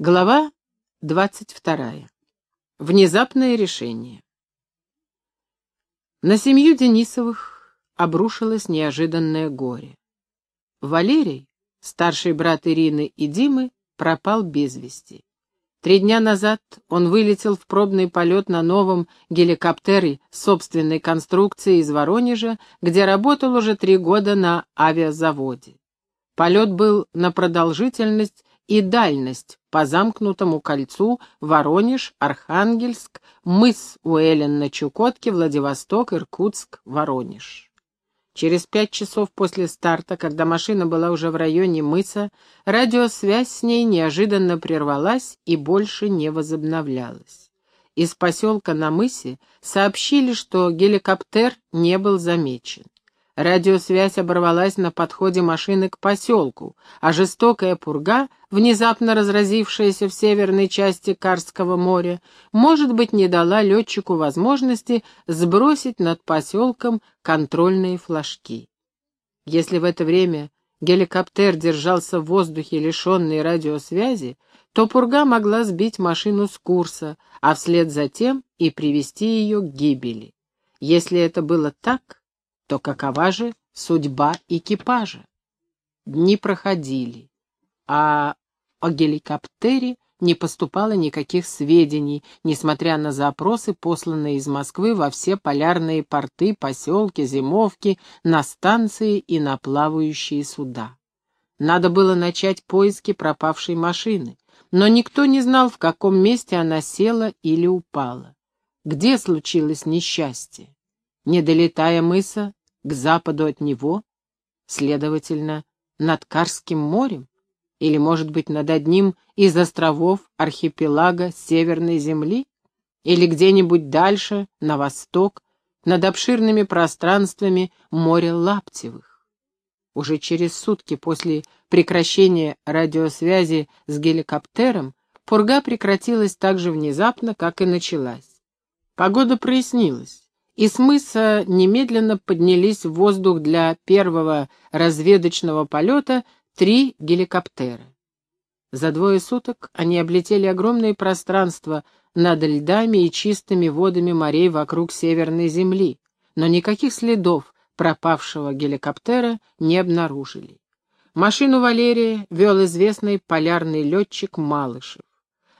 Глава двадцать вторая. Внезапное решение. На семью Денисовых обрушилось неожиданное горе. Валерий, старший брат Ирины и Димы, пропал без вести. Три дня назад он вылетел в пробный полет на новом геликоптере собственной конструкции из Воронежа, где работал уже три года на авиазаводе. Полет был на продолжительность и дальность по замкнутому кольцу Воронеж, Архангельск, мыс Уэлен на Чукотке, Владивосток, Иркутск, Воронеж. Через пять часов после старта, когда машина была уже в районе мыса, радиосвязь с ней неожиданно прервалась и больше не возобновлялась. Из поселка на мысе сообщили, что геликоптер не был замечен. Радиосвязь оборвалась на подходе машины к поселку, а жестокая пурга, внезапно разразившаяся в северной части Карского моря, может быть, не дала летчику возможности сбросить над поселком контрольные флажки. Если в это время геликоптер держался в воздухе, лишенный радиосвязи, то пурга могла сбить машину с курса, а вслед за тем и привести ее к гибели. Если это было так, то какова же судьба экипажа? Дни проходили, а о геликоптере не поступало никаких сведений, несмотря на запросы, посланные из Москвы во все полярные порты, поселки, зимовки, на станции и на плавающие суда. Надо было начать поиски пропавшей машины, но никто не знал, в каком месте она села или упала. Где случилось несчастье? Не долетая мыса, к западу от него, следовательно, над Карским морем, или, может быть, над одним из островов архипелага Северной Земли, или где-нибудь дальше, на восток, над обширными пространствами моря Лаптевых. Уже через сутки после прекращения радиосвязи с геликоптером пурга прекратилась так же внезапно, как и началась. Погода прояснилась и с мыса немедленно поднялись в воздух для первого разведочного полета три геликоптера. За двое суток они облетели огромные пространства над льдами и чистыми водами морей вокруг Северной Земли, но никаких следов пропавшего геликоптера не обнаружили. Машину Валерия вел известный полярный летчик Малышев.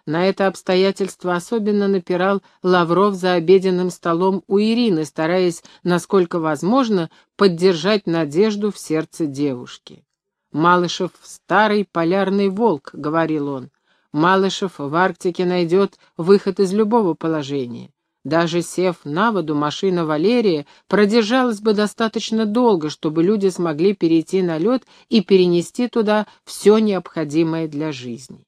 На это обстоятельство особенно напирал Лавров за обеденным столом у Ирины, стараясь, насколько возможно, поддержать надежду в сердце девушки. «Малышев — старый полярный волк», — говорил он. «Малышев в Арктике найдет выход из любого положения. Даже сев на воду, машина Валерия продержалась бы достаточно долго, чтобы люди смогли перейти на лед и перенести туда все необходимое для жизни.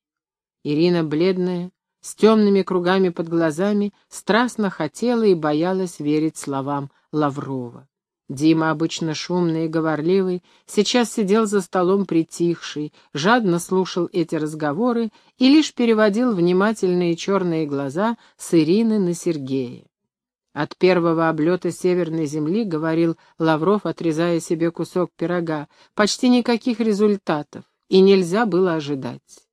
Ирина, бледная, с темными кругами под глазами, страстно хотела и боялась верить словам Лаврова. Дима, обычно шумный и говорливый, сейчас сидел за столом притихший, жадно слушал эти разговоры и лишь переводил внимательные черные глаза с Ирины на Сергея. От первого облета Северной Земли, говорил Лавров, отрезая себе кусок пирога, почти никаких результатов, и нельзя было ожидать.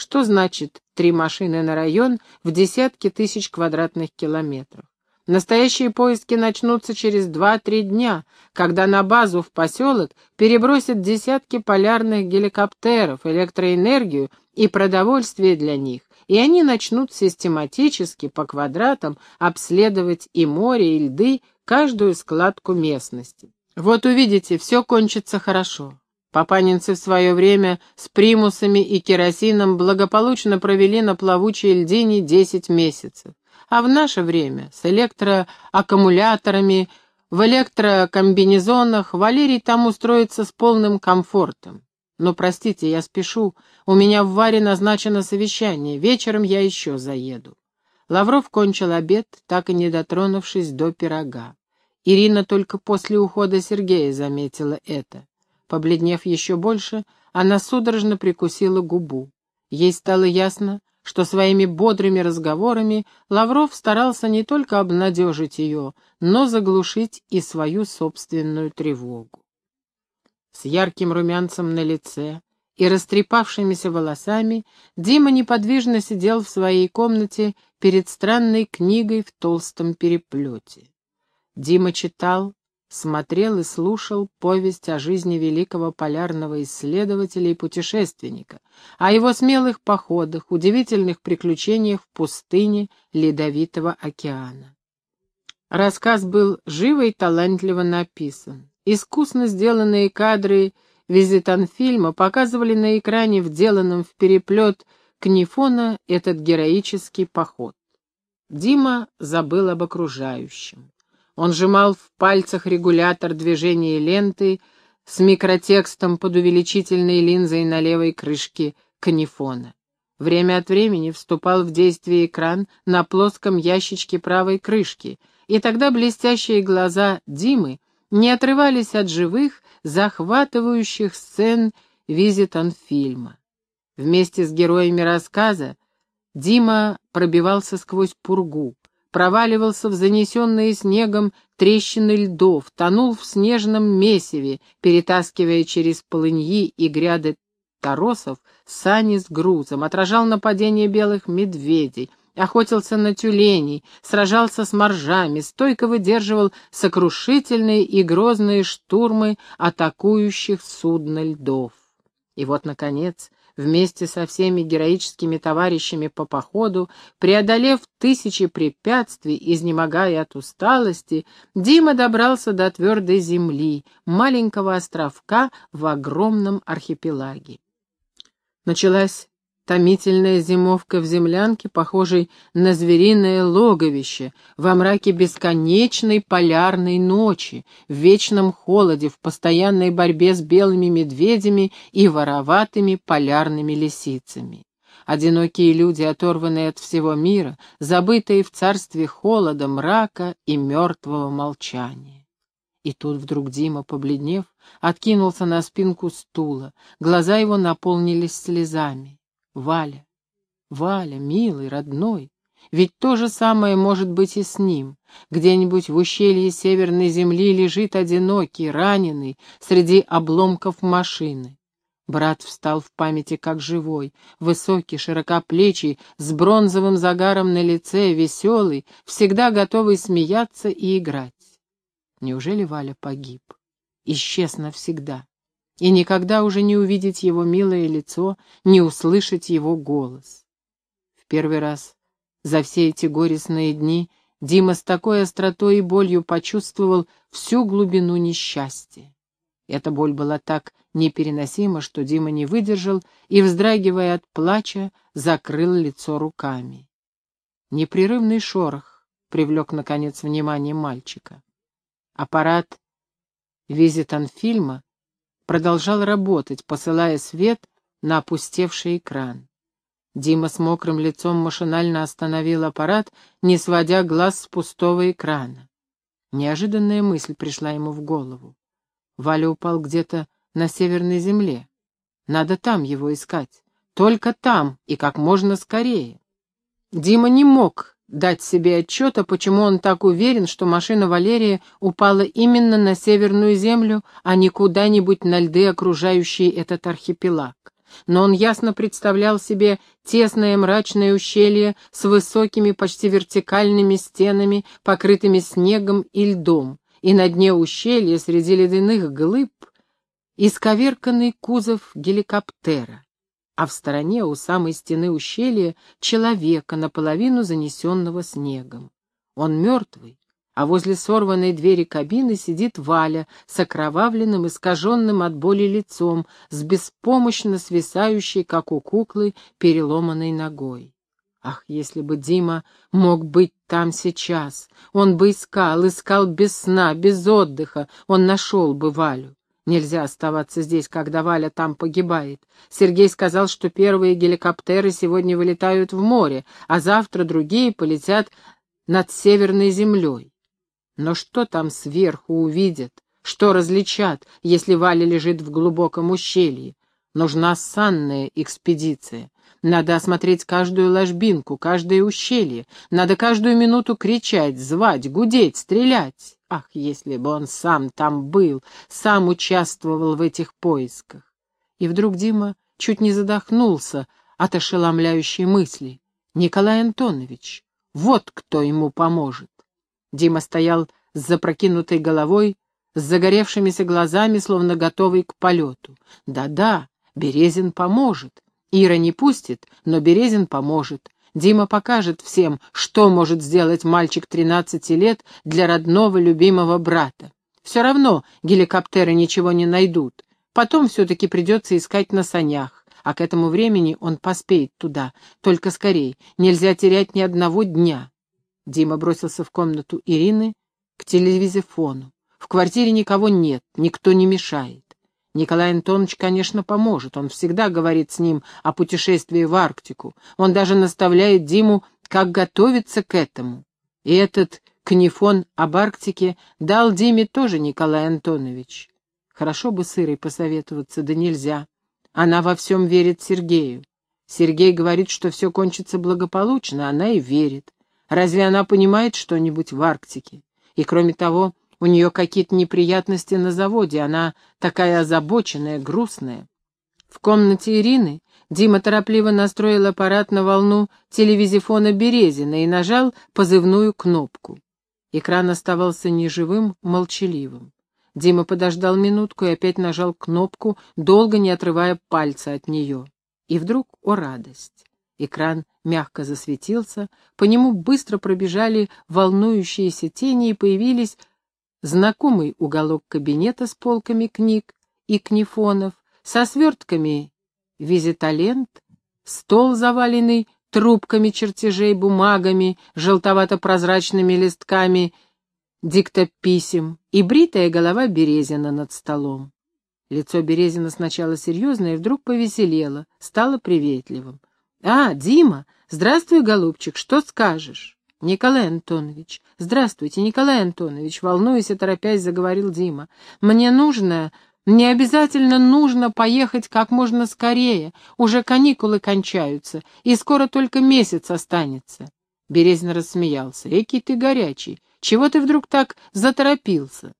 Что значит три машины на район в десятки тысяч квадратных километров? Настоящие поиски начнутся через два-три дня, когда на базу в поселок перебросят десятки полярных геликоптеров, электроэнергию и продовольствие для них, и они начнут систематически по квадратам обследовать и море, и льды, каждую складку местности. Вот увидите, все кончится хорошо. Папанинцы в свое время с примусами и керосином благополучно провели на плавучей льдине 10 месяцев. А в наше время с электроаккумуляторами, в электрокомбинезонах Валерий там устроится с полным комфортом. Но, простите, я спешу, у меня в Варе назначено совещание, вечером я еще заеду. Лавров кончил обед, так и не дотронувшись до пирога. Ирина только после ухода Сергея заметила это. Побледнев еще больше, она судорожно прикусила губу. Ей стало ясно, что своими бодрыми разговорами Лавров старался не только обнадежить ее, но заглушить и свою собственную тревогу. С ярким румянцем на лице и растрепавшимися волосами, Дима неподвижно сидел в своей комнате перед странной книгой в толстом переплете. Дима читал, смотрел и слушал повесть о жизни великого полярного исследователя и путешественника, о его смелых походах, удивительных приключениях в пустыне Ледовитого океана. Рассказ был живо и талантливо написан. Искусно сделанные кадры визитанфильма показывали на экране, вделанном в переплет книфона, этот героический поход. Дима забыл об окружающем. Он сжимал в пальцах регулятор движения ленты с микротекстом под увеличительной линзой на левой крышке канифона. Время от времени вступал в действие экран на плоском ящичке правой крышки, и тогда блестящие глаза Димы не отрывались от живых, захватывающих сцен визитан-фильма. Вместе с героями рассказа Дима пробивался сквозь пургу, проваливался в занесенные снегом трещины льдов, тонул в снежном месиве, перетаскивая через полыньи и гряды торосов сани с грузом, отражал нападение белых медведей, охотился на тюленей, сражался с моржами, стойко выдерживал сокрушительные и грозные штурмы атакующих судно льдов. И вот, наконец, вместе со всеми героическими товарищами по походу, преодолев тысячи препятствий, изнемогая от усталости, Дима добрался до твердой земли, маленького островка в огромном архипелаге. Началась Томительная зимовка в землянке, похожей на звериное логовище, во мраке бесконечной полярной ночи, в вечном холоде, в постоянной борьбе с белыми медведями и вороватыми полярными лисицами. Одинокие люди, оторванные от всего мира, забытые в царстве холода, мрака и мертвого молчания. И тут вдруг Дима, побледнев, откинулся на спинку стула, глаза его наполнились слезами. Валя, Валя, милый, родной, ведь то же самое может быть и с ним. Где-нибудь в ущелье северной земли лежит одинокий, раненый, среди обломков машины. Брат встал в памяти как живой, высокий, широкоплечий, с бронзовым загаром на лице, веселый, всегда готовый смеяться и играть. Неужели Валя погиб? Исчез навсегда и никогда уже не увидеть его милое лицо, не услышать его голос. В первый раз за все эти горестные дни Дима с такой остротой и болью почувствовал всю глубину несчастья. Эта боль была так непереносима, что Дима не выдержал и, вздрагивая от плача, закрыл лицо руками. Непрерывный шорох привлек, наконец, внимание мальчика. Аппарат визитанфильма продолжал работать, посылая свет на опустевший экран. Дима с мокрым лицом машинально остановил аппарат, не сводя глаз с пустого экрана. Неожиданная мысль пришла ему в голову. Валя упал где-то на северной земле. Надо там его искать. Только там и как можно скорее. Дима не мог дать себе отчета, почему он так уверен, что машина Валерия упала именно на Северную Землю, а не куда-нибудь на льды, окружающие этот архипелаг. Но он ясно представлял себе тесное мрачное исчелье с высокими, почти вертикальными стенами, покрытыми снегом и льдом, и на дне ущелья среди ледяных глыб исковерканный кузов геликоптера а в стороне у самой стены ущелья человека, наполовину занесенного снегом. Он мертвый, а возле сорванной двери кабины сидит Валя с окровавленным, искаженным от боли лицом, с беспомощно свисающей, как у куклы, переломанной ногой. Ах, если бы Дима мог быть там сейчас! Он бы искал, искал без сна, без отдыха, он нашел бы Валю. Нельзя оставаться здесь, когда Валя там погибает. Сергей сказал, что первые геликоптеры сегодня вылетают в море, а завтра другие полетят над Северной землей. Но что там сверху увидят? Что различат, если Валя лежит в глубоком ущелье? Нужна санная экспедиция. Надо осмотреть каждую ложбинку, каждое ущелье. Надо каждую минуту кричать, звать, гудеть, стрелять. Ах, если бы он сам там был, сам участвовал в этих поисках. И вдруг Дима чуть не задохнулся от ошеломляющей мысли. Николай Антонович, вот кто ему поможет. Дима стоял с запрокинутой головой, с загоревшимися глазами, словно готовый к полету. Да-да, Березин поможет. Ира не пустит, но Березин поможет. Дима покажет всем, что может сделать мальчик 13 лет для родного любимого брата. Все равно геликоптеры ничего не найдут. Потом все-таки придется искать на санях, а к этому времени он поспеет туда. Только скорей, нельзя терять ни одного дня. Дима бросился в комнату Ирины к телевизифону. В квартире никого нет, никто не мешает. Николай Антонович, конечно, поможет. Он всегда говорит с ним о путешествии в Арктику. Он даже наставляет Диму, как готовиться к этому. И этот книфон об Арктике дал Диме тоже Николай Антонович. Хорошо бы с Ирой посоветоваться, да нельзя. Она во всем верит Сергею. Сергей говорит, что все кончится благополучно, она и верит. Разве она понимает что-нибудь в Арктике? И кроме того, у нее какие-то неприятности на заводе, она такая озабоченная, грустная. В комнате Ирины Дима торопливо настроил аппарат на волну телевизифона Березина и нажал позывную кнопку. Экран оставался неживым, молчаливым. Дима подождал минутку и опять нажал кнопку, долго не отрывая пальца от нее. И вдруг, о радость! Экран мягко засветился, по нему быстро пробежали волнующиеся тени и появились знакомый уголок кабинета с полками книг и книфонов, со свертками визиталент, стол, заваленный трубками чертежей, бумагами, желтовато-прозрачными листками диктописем и бритая голова Березина над столом. Лицо Березина сначала серьезное, вдруг повеселело, стало приветливым. «А, Дима! Здравствуй, голубчик, что скажешь?» «Николай Антонович, здравствуйте, Николай Антонович», — волнуясь и торопясь, заговорил Дима. «Мне нужно, мне обязательно нужно поехать как можно скорее. Уже каникулы кончаются, и скоро только месяц останется». Березин рассмеялся. «Экий ты горячий. Чего ты вдруг так заторопился?»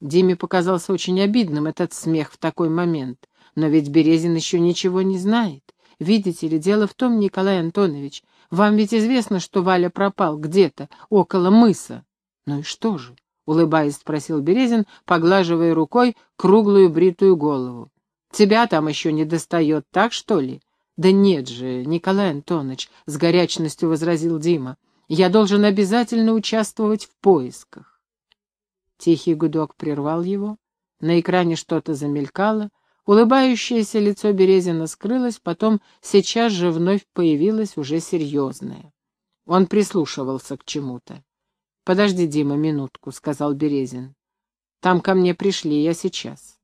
Диме показался очень обидным этот смех в такой момент. Но ведь Березин еще ничего не знает. Видите ли, дело в том, Николай Антонович, вам ведь известно, что Валя пропал где-то, около мыса. Ну и что же? Улыбаясь, спросил Березин, поглаживая рукой круглую бритую голову. Тебя там еще не достает, так что ли? Да нет же, Николай Антонович, с горячностью возразил Дима. Я должен обязательно участвовать в поисках. Тихий гудок прервал его. На экране что-то замелькало, Улыбающееся лицо Березина скрылось, потом сейчас же вновь появилось уже серьезное. Он прислушивался к чему-то. «Подожди, Дима, минутку», — сказал Березин. «Там ко мне пришли, я сейчас».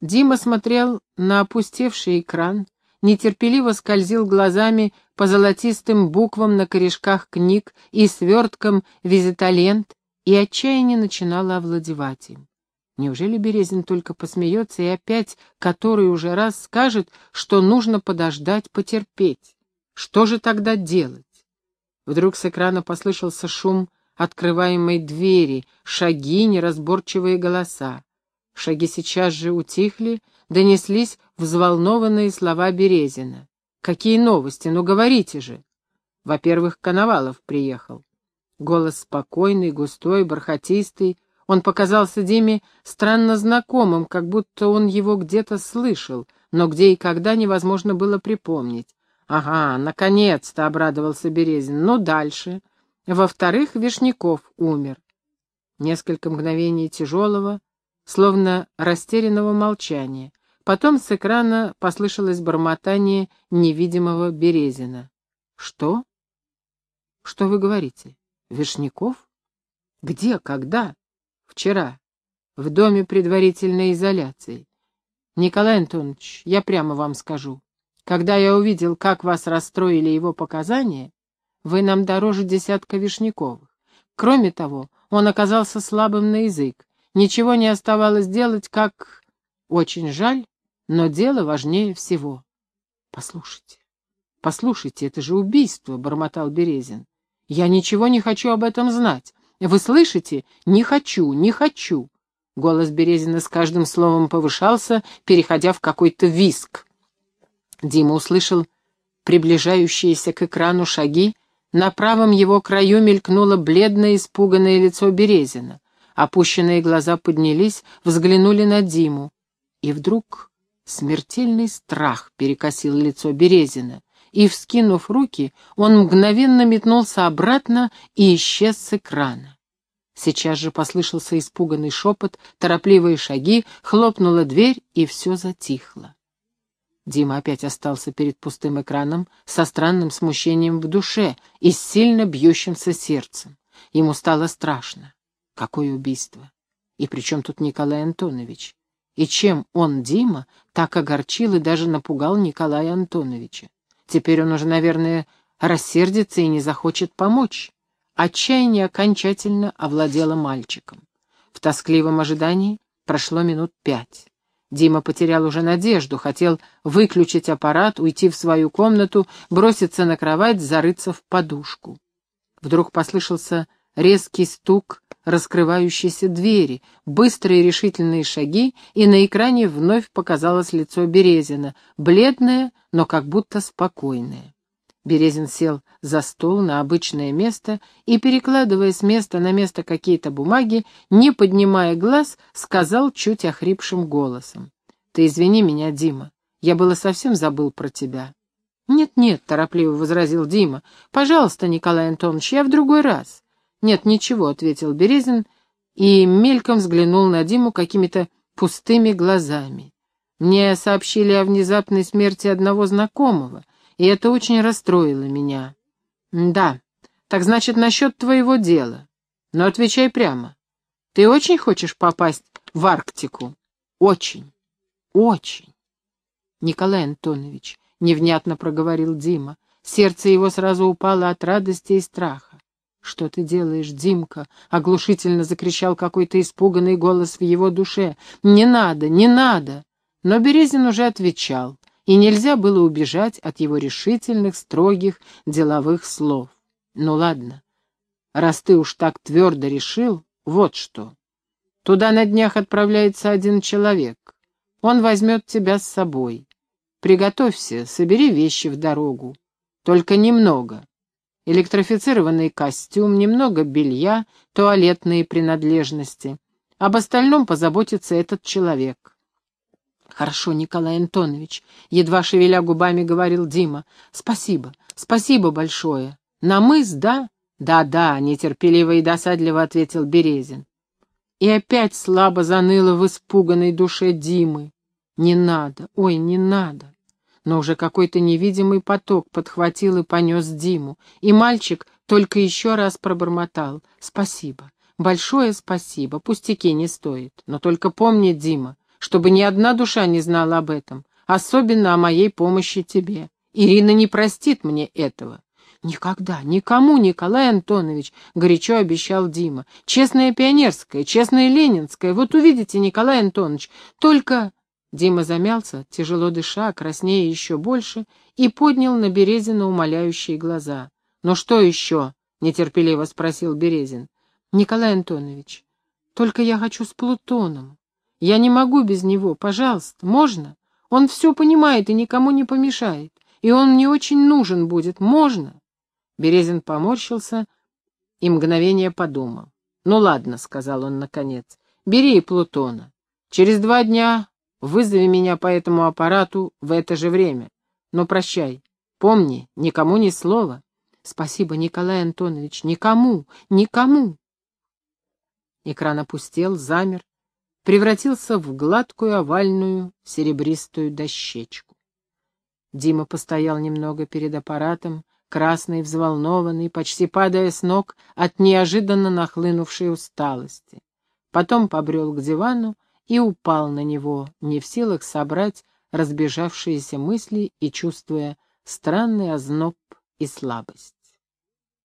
Дима смотрел на опустевший экран, нетерпеливо скользил глазами по золотистым буквам на корешках книг и сверткам визиталент, и отчаяние начинало овладевать им. Неужели Березин только посмеется и опять, который уже раз скажет, что нужно подождать, потерпеть? Что же тогда делать? Вдруг с экрана послышался шум открываемой двери, шаги, неразборчивые голоса. Шаги сейчас же утихли, донеслись взволнованные слова Березина. «Какие новости? Ну говорите же!» Во-первых, Коновалов приехал. Голос спокойный, густой, бархатистый, он показался Диме странно знакомым, как будто он его где-то слышал, но где и когда невозможно было припомнить. «Ага, наконец-то!» — обрадовался Березин. «Ну, дальше». Во-вторых, Вишняков умер. Несколько мгновений тяжелого, словно растерянного молчания. Потом с экрана послышалось бормотание невидимого Березина. «Что? Что вы говорите? Вишняков? Где? Когда?» Вчера. В доме предварительной изоляции. Николай Антонович, я прямо вам скажу. Когда я увидел, как вас расстроили его показания, вы нам дороже десятка Вишняковых. Кроме того, он оказался слабым на язык. Ничего не оставалось делать, как... Очень жаль, но дело важнее всего. Послушайте, послушайте, это же убийство, — бормотал Березин. Я ничего не хочу об этом знать. Вы слышите? Не хочу, не хочу. Голос Березина с каждым словом повышался, переходя в какой-то виск. Дима услышал приближающиеся к экрану шаги, на правом его краю мелькнуло бледное испуганное лицо Березина. Опущенные глаза поднялись, взглянули на Диму. И вдруг смертельный страх перекосил лицо Березина, и, вскинув руки, он мгновенно метнулся обратно и исчез с экрана. Сейчас же послышался испуганный шепот, торопливые шаги, хлопнула дверь, и все затихло. Дима опять остался перед пустым экраном со странным смущением в душе и с сильно бьющимся сердцем. Ему стало страшно. Какое убийство! И при чем тут Николай Антонович? И чем он, Дима, так огорчил и даже напугал Николая Антоновича? Теперь он уже, наверное, рассердится и не захочет помочь. Отчаяние окончательно овладело мальчиком. В тоскливом ожидании прошло минут пять. Дима потерял уже надежду, хотел выключить аппарат, уйти в свою комнату, броситься на кровать, зарыться в подушку. Вдруг послышался резкий стук раскрывающейся двери, быстрые решительные шаги, и на экране вновь показалось лицо Березина, бледное, но как будто спокойное. Березин сел за стол на обычное место и, перекладывая с места на место какие-то бумаги, не поднимая глаз, сказал чуть охрипшим голосом. «Ты извини меня, Дима, я было совсем забыл про тебя». «Нет-нет», — торопливо возразил Дима, — «пожалуйста, Николай Антонович, я в другой раз». «Нет, ничего», — ответил Березин и мельком взглянул на Диму какими-то пустыми глазами. «Мне сообщили о внезапной смерти одного знакомого, и это очень расстроило меня». «Да, так значит, насчет твоего дела. Но отвечай прямо. Ты очень хочешь попасть в Арктику?» «Очень, очень». «Николай Антонович», — невнятно проговорил Дима, сердце его сразу упало от радости и страха. «Что ты делаешь, Димка?» — оглушительно закричал какой-то испуганный голос в его душе. «Не надо, не надо!» Но Березин уже отвечал, и нельзя было убежать от его решительных, строгих, деловых слов. «Ну ладно, раз ты уж так твердо решил, вот что. Туда на днях отправляется один человек. Он возьмет тебя с собой. Приготовься, собери вещи в дорогу. Только немного электрифицированный костюм, немного белья, туалетные принадлежности. Об остальном позаботится этот человек. «Хорошо, Николай Антонович», — едва шевеля губами говорил Дима. «Спасибо, спасибо большое. На мыс, да?» «Да-да», — нетерпеливо и досадливо ответил Березин. И опять слабо заныло в испуганной душе Димы. «Не надо, ой, не надо» но уже какой-то невидимый поток подхватил и понес Диму, и мальчик только еще раз пробормотал. «Спасибо, большое спасибо, пустяки не стоит, но только помни, Дима, чтобы ни одна душа не знала об этом, особенно о моей помощи тебе. Ирина не простит мне этого». «Никогда, никому, Николай Антонович», — горячо обещал Дима. «Честная пионерская, честная ленинская, вот увидите, Николай Антонович, только...» Дима замялся, тяжело дыша, краснея еще больше, и поднял на Березина умоляющие глаза. «Ну что еще?» — нетерпеливо спросил Березин. «Николай Антонович, только я хочу с Плутоном. Я не могу без него, пожалуйста, можно? Он все понимает и никому не помешает, и он мне очень нужен будет, можно?» Березин поморщился и мгновение подумал. «Ну ладно», — сказал он наконец, — «бери и Плутона. Через два дня Вызови меня по этому аппарату в это же время. Но прощай. Помни, никому ни слова. Спасибо, Николай Антонович. Никому, никому. Экран опустел, замер, превратился в гладкую овальную серебристую дощечку. Дима постоял немного перед аппаратом, красный, взволнованный, почти падая с ног от неожиданно нахлынувшей усталости. Потом побрел к дивану и упал на него, не в силах собрать разбежавшиеся мысли и чувствуя странный озноб и слабость.